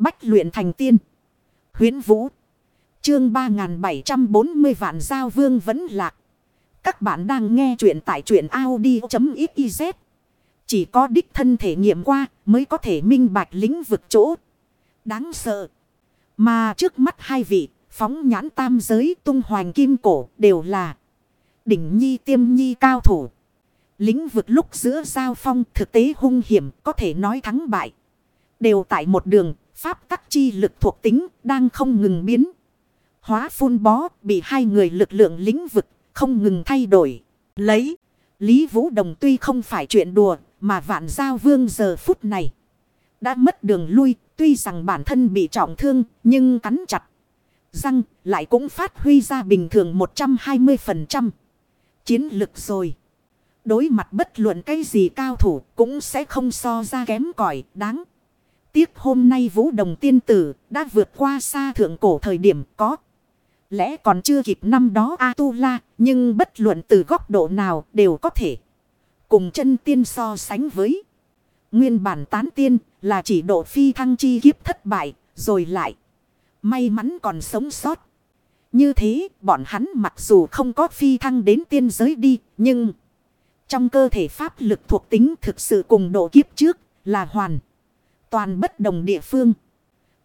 Bách luyện thành tiên. huyễn Vũ. Chương 3740 vạn giao vương vẫn lạc. Các bạn đang nghe truyện tại truyện Audi.xyz. Chỉ có đích thân thể nghiệm qua mới có thể minh bạch lĩnh vực chỗ. Đáng sợ. Mà trước mắt hai vị, phóng nhãn tam giới tung hoành kim cổ đều là đỉnh nhi tiêm nhi cao thủ. Lĩnh vực lúc giữa giao phong thực tế hung hiểm có thể nói thắng bại. Đều tại một đường, pháp tắc chi lực thuộc tính đang không ngừng biến. Hóa phun bó bị hai người lực lượng lĩnh vực không ngừng thay đổi. Lấy, Lý Vũ Đồng tuy không phải chuyện đùa mà vạn giao vương giờ phút này. Đã mất đường lui, tuy rằng bản thân bị trọng thương nhưng cắn chặt. Răng lại cũng phát huy ra bình thường 120% chiến lực rồi. Đối mặt bất luận cái gì cao thủ cũng sẽ không so ra kém cỏi đáng. Tiếc hôm nay vũ đồng tiên tử đã vượt qua xa thượng cổ thời điểm có. Lẽ còn chưa kịp năm đó A-tu-la, nhưng bất luận từ góc độ nào đều có thể. Cùng chân tiên so sánh với. Nguyên bản tán tiên là chỉ độ phi thăng chi kiếp thất bại, rồi lại. May mắn còn sống sót. Như thế, bọn hắn mặc dù không có phi thăng đến tiên giới đi, nhưng... Trong cơ thể pháp lực thuộc tính thực sự cùng độ kiếp trước là hoàn. Toàn bất đồng địa phương.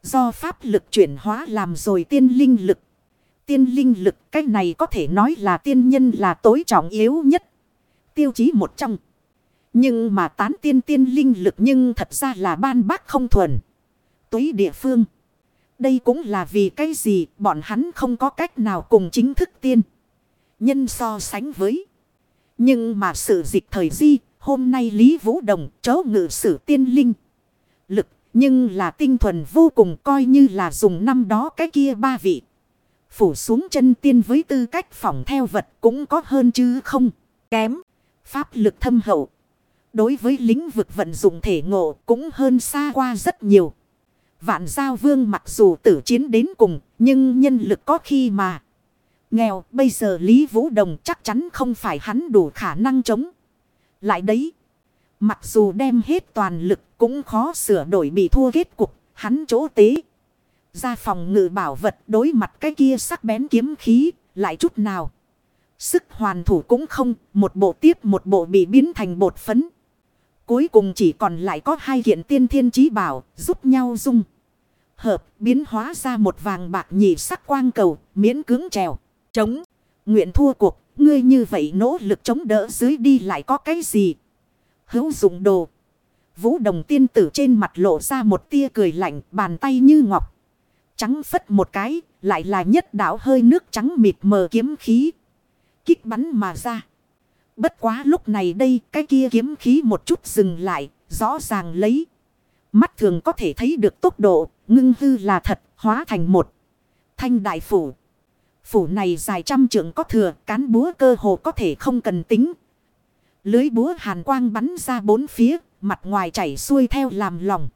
Do pháp lực chuyển hóa làm rồi tiên linh lực. Tiên linh lực cái này có thể nói là tiên nhân là tối trọng yếu nhất. Tiêu chí một trong. Nhưng mà tán tiên tiên linh lực nhưng thật ra là ban bác không thuần. Túy địa phương. Đây cũng là vì cái gì bọn hắn không có cách nào cùng chính thức tiên. Nhân so sánh với. Nhưng mà sự dịch thời di, hôm nay Lý Vũ Đồng chấu ngự sử tiên linh. Lực, nhưng là tinh thuần vô cùng coi như là dùng năm đó cái kia ba vị. Phủ xuống chân tiên với tư cách phỏng theo vật cũng có hơn chứ không. Kém. Pháp lực thâm hậu. Đối với lĩnh vực vận dụng thể ngộ cũng hơn xa qua rất nhiều. Vạn giao vương mặc dù tử chiến đến cùng, nhưng nhân lực có khi mà. Nghèo, bây giờ Lý Vũ Đồng chắc chắn không phải hắn đủ khả năng chống. Lại đấy, mặc dù đem hết toàn lực cũng khó sửa đổi bị thua kết cục, hắn chỗ tế. Ra phòng ngự bảo vật đối mặt cái kia sắc bén kiếm khí, lại chút nào. Sức hoàn thủ cũng không, một bộ tiếp một bộ bị biến thành bột phấn. Cuối cùng chỉ còn lại có hai kiện tiên thiên trí bảo, giúp nhau dung. Hợp biến hóa ra một vàng bạc nhị sắc quang cầu, miễn cứng trèo. Chống. Nguyện thua cuộc. Ngươi như vậy nỗ lực chống đỡ dưới đi lại có cái gì? Hữu dụng đồ. Vũ đồng tiên tử trên mặt lộ ra một tia cười lạnh. Bàn tay như ngọc. Trắng phất một cái. Lại là nhất đảo hơi nước trắng mịt mờ kiếm khí. Kích bắn mà ra. Bất quá lúc này đây cái kia kiếm khí một chút dừng lại. Rõ ràng lấy. Mắt thường có thể thấy được tốc độ. Ngưng hư là thật. Hóa thành một. Thanh đại phủ. Phủ này dài trăm trượng có thừa, cán búa cơ hồ có thể không cần tính. Lưới búa hàn quang bắn ra bốn phía, mặt ngoài chảy xuôi theo làm lòng.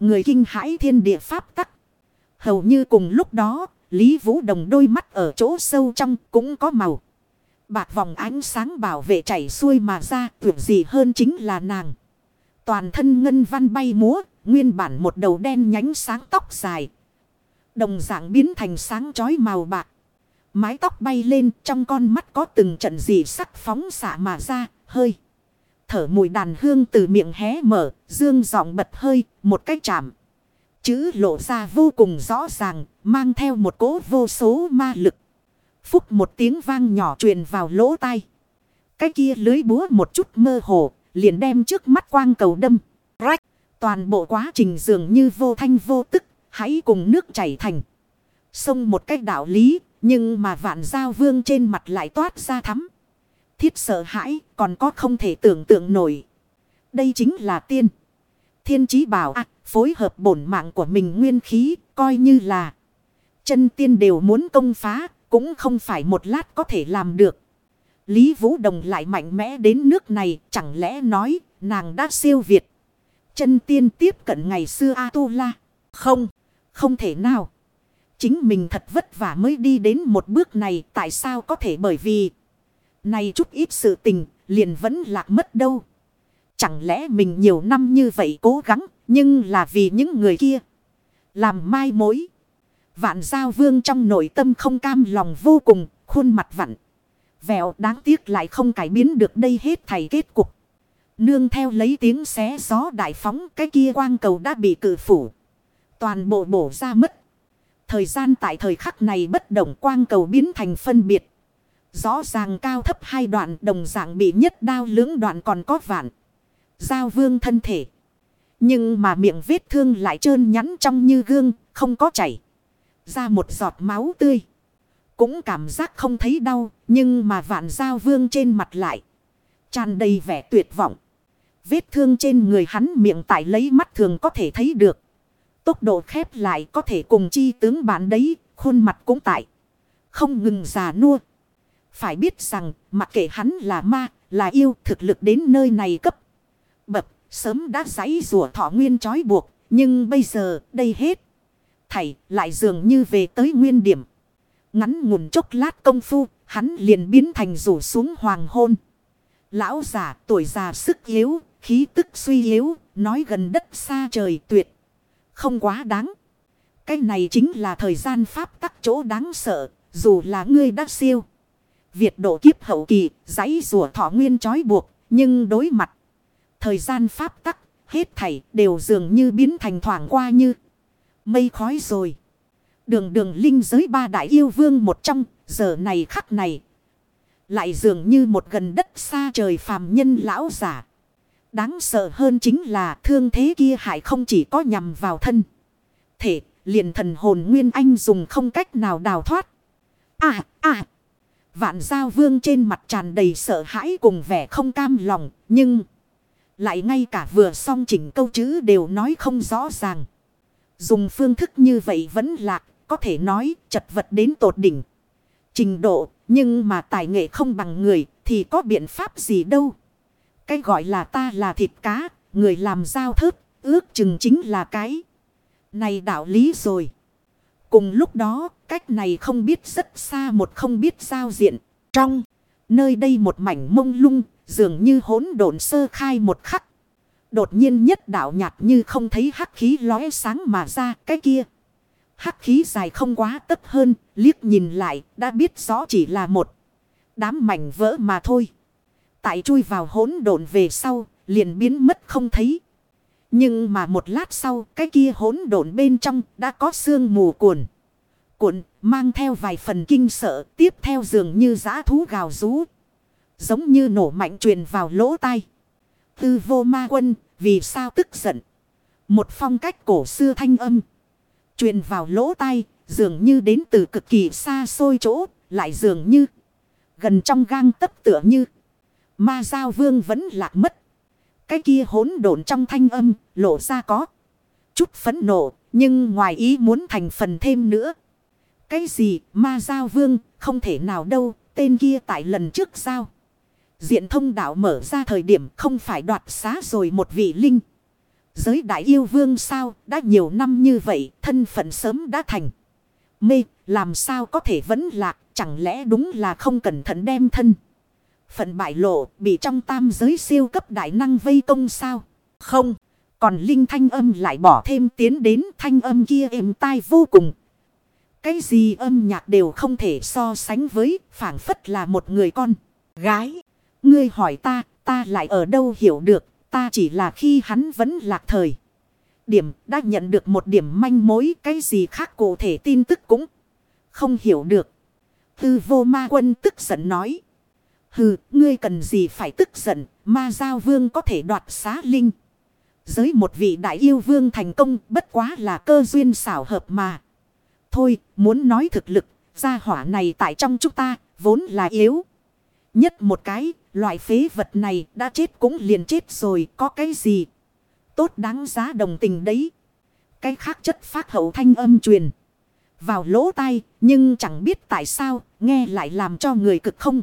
Người kinh hãi thiên địa pháp tắc. Hầu như cùng lúc đó, Lý Vũ Đồng đôi mắt ở chỗ sâu trong cũng có màu. Bạc vòng ánh sáng bảo vệ chảy xuôi mà ra, tưởng gì hơn chính là nàng. Toàn thân ngân văn bay múa, nguyên bản một đầu đen nhánh sáng tóc dài. Đồng dạng biến thành sáng chói màu bạc. Mái tóc bay lên trong con mắt có từng trận dị sắc phóng xạ mà ra, hơi. Thở mùi đàn hương từ miệng hé mở, dương giọng bật hơi, một cách chạm. Chữ lộ ra vô cùng rõ ràng, mang theo một cỗ vô số ma lực. Phúc một tiếng vang nhỏ truyền vào lỗ tai. Cái kia lưới búa một chút mơ hồ, liền đem trước mắt quang cầu đâm. Rách, toàn bộ quá trình dường như vô thanh vô tức, hãy cùng nước chảy thành. Sông một cách đạo lý, nhưng mà vạn giao vương trên mặt lại toát ra thắm. Thiết sợ hãi còn có không thể tưởng tượng nổi. Đây chính là tiên. Thiên chí bảo à, phối hợp bổn mạng của mình nguyên khí coi như là. Chân tiên đều muốn công phá cũng không phải một lát có thể làm được. Lý Vũ Đồng lại mạnh mẽ đến nước này chẳng lẽ nói nàng đã siêu việt. Chân tiên tiếp cận ngày xưa A-tu-la. Không, không thể nào. Chính mình thật vất vả mới đi đến một bước này tại sao có thể bởi vì nay chút ít sự tình liền vẫn lạc mất đâu. Chẳng lẽ mình nhiều năm như vậy cố gắng nhưng là vì những người kia. Làm mai mối. Vạn giao vương trong nội tâm không cam lòng vô cùng, khuôn mặt vặn. Vẹo đáng tiếc lại không cải biến được đây hết thầy kết cục. Nương theo lấy tiếng xé gió đại phóng cái kia quang cầu đã bị cử phủ. Toàn bộ bổ ra mất. Thời gian tại thời khắc này bất động quang cầu biến thành phân biệt. Rõ ràng cao thấp hai đoạn đồng dạng bị nhất đao lưỡng đoạn còn có vạn. Giao vương thân thể. Nhưng mà miệng vết thương lại trơn nhắn trong như gương, không có chảy. Ra một giọt máu tươi. Cũng cảm giác không thấy đau, nhưng mà vạn giao vương trên mặt lại. tràn đầy vẻ tuyệt vọng. Vết thương trên người hắn miệng tại lấy mắt thường có thể thấy được. Tốc độ khép lại có thể cùng chi tướng bạn đấy, khuôn mặt cũng tại. Không ngừng già nua. Phải biết rằng, mặc kệ hắn là ma, là yêu, thực lực đến nơi này cấp. Bập, sớm đã giấy rùa thọ nguyên trói buộc, nhưng bây giờ, đây hết. Thầy, lại dường như về tới nguyên điểm. Ngắn ngủn chốc lát công phu, hắn liền biến thành rủ xuống hoàng hôn. Lão già, tuổi già sức yếu, khí tức suy yếu, nói gần đất xa trời tuyệt. Không quá đáng. Cái này chính là thời gian pháp tắc chỗ đáng sợ, dù là ngươi đã siêu. Việt độ kiếp hậu kỳ, giấy rùa thọ nguyên trói buộc, nhưng đối mặt. Thời gian pháp tắc, hết thảy đều dường như biến thành thoảng qua như mây khói rồi. Đường đường linh giới ba đại yêu vương một trong, giờ này khắc này. Lại dường như một gần đất xa trời phàm nhân lão giả. Đáng sợ hơn chính là thương thế kia hại không chỉ có nhằm vào thân. Thể, liền thần hồn nguyên anh dùng không cách nào đào thoát. À, à. Vạn giao vương trên mặt tràn đầy sợ hãi cùng vẻ không cam lòng. Nhưng lại ngay cả vừa xong chỉnh câu chữ đều nói không rõ ràng. Dùng phương thức như vậy vẫn lạc. Có thể nói chật vật đến tột đỉnh. Trình độ. Nhưng mà tài nghệ không bằng người thì có biện pháp gì đâu. Cái gọi là ta là thịt cá, người làm giao thớt, ước chừng chính là cái. Này đạo lý rồi. Cùng lúc đó, cách này không biết rất xa một không biết giao diện. Trong, nơi đây một mảnh mông lung, dường như hỗn độn sơ khai một khắc. Đột nhiên nhất đạo nhạt như không thấy hắc khí lóe sáng mà ra cái kia. Hắc khí dài không quá tấp hơn, liếc nhìn lại, đã biết rõ chỉ là một đám mảnh vỡ mà thôi. Tại chui vào hỗn độn về sau, liền biến mất không thấy. Nhưng mà một lát sau, cái kia hỗn độn bên trong đã có sương mù cuồn. Cuộn, mang theo vài phần kinh sợ, tiếp theo dường như giã thú gào rú. Giống như nổ mạnh truyền vào lỗ tai. Tư vô ma quân, vì sao tức giận? Một phong cách cổ xưa thanh âm. Truyền vào lỗ tai, dường như đến từ cực kỳ xa xôi chỗ, lại dường như gần trong gang tấp tựa như. Ma giao vương vẫn lạc mất. Cái kia hỗn độn trong thanh âm, lộ ra có. Chút phấn nộ, nhưng ngoài ý muốn thành phần thêm nữa. Cái gì, ma giao vương, không thể nào đâu, tên kia tại lần trước sao. Diện thông đạo mở ra thời điểm không phải đoạt xá rồi một vị linh. Giới đại yêu vương sao, đã nhiều năm như vậy, thân phận sớm đã thành. Mê, làm sao có thể vẫn lạc, chẳng lẽ đúng là không cẩn thận đem thân. Phận bại lộ bị trong tam giới siêu cấp đại năng vây công sao? Không. Còn linh thanh âm lại bỏ thêm tiến đến thanh âm kia êm tai vô cùng. Cái gì âm nhạc đều không thể so sánh với phảng phất là một người con. Gái. Ngươi hỏi ta, ta lại ở đâu hiểu được. Ta chỉ là khi hắn vẫn lạc thời. Điểm đã nhận được một điểm manh mối cái gì khác cụ thể tin tức cũng không hiểu được. Tư vô ma quân tức giận nói. Hừ, ngươi cần gì phải tức giận, ma giao vương có thể đoạt xá linh. Giới một vị đại yêu vương thành công bất quá là cơ duyên xảo hợp mà. Thôi, muốn nói thực lực, gia hỏa này tại trong chúng ta, vốn là yếu. Nhất một cái, loại phế vật này đã chết cũng liền chết rồi, có cái gì? Tốt đáng giá đồng tình đấy. Cái khác chất phát hậu thanh âm truyền. Vào lỗ tai, nhưng chẳng biết tại sao, nghe lại làm cho người cực không.